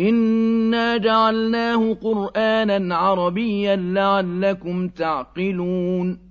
إِنَّا جَعَلْنَاهُ قُرْآنًا عَرَبِيًّا لَّعَلَّكُمْ تَعْقِلُونَ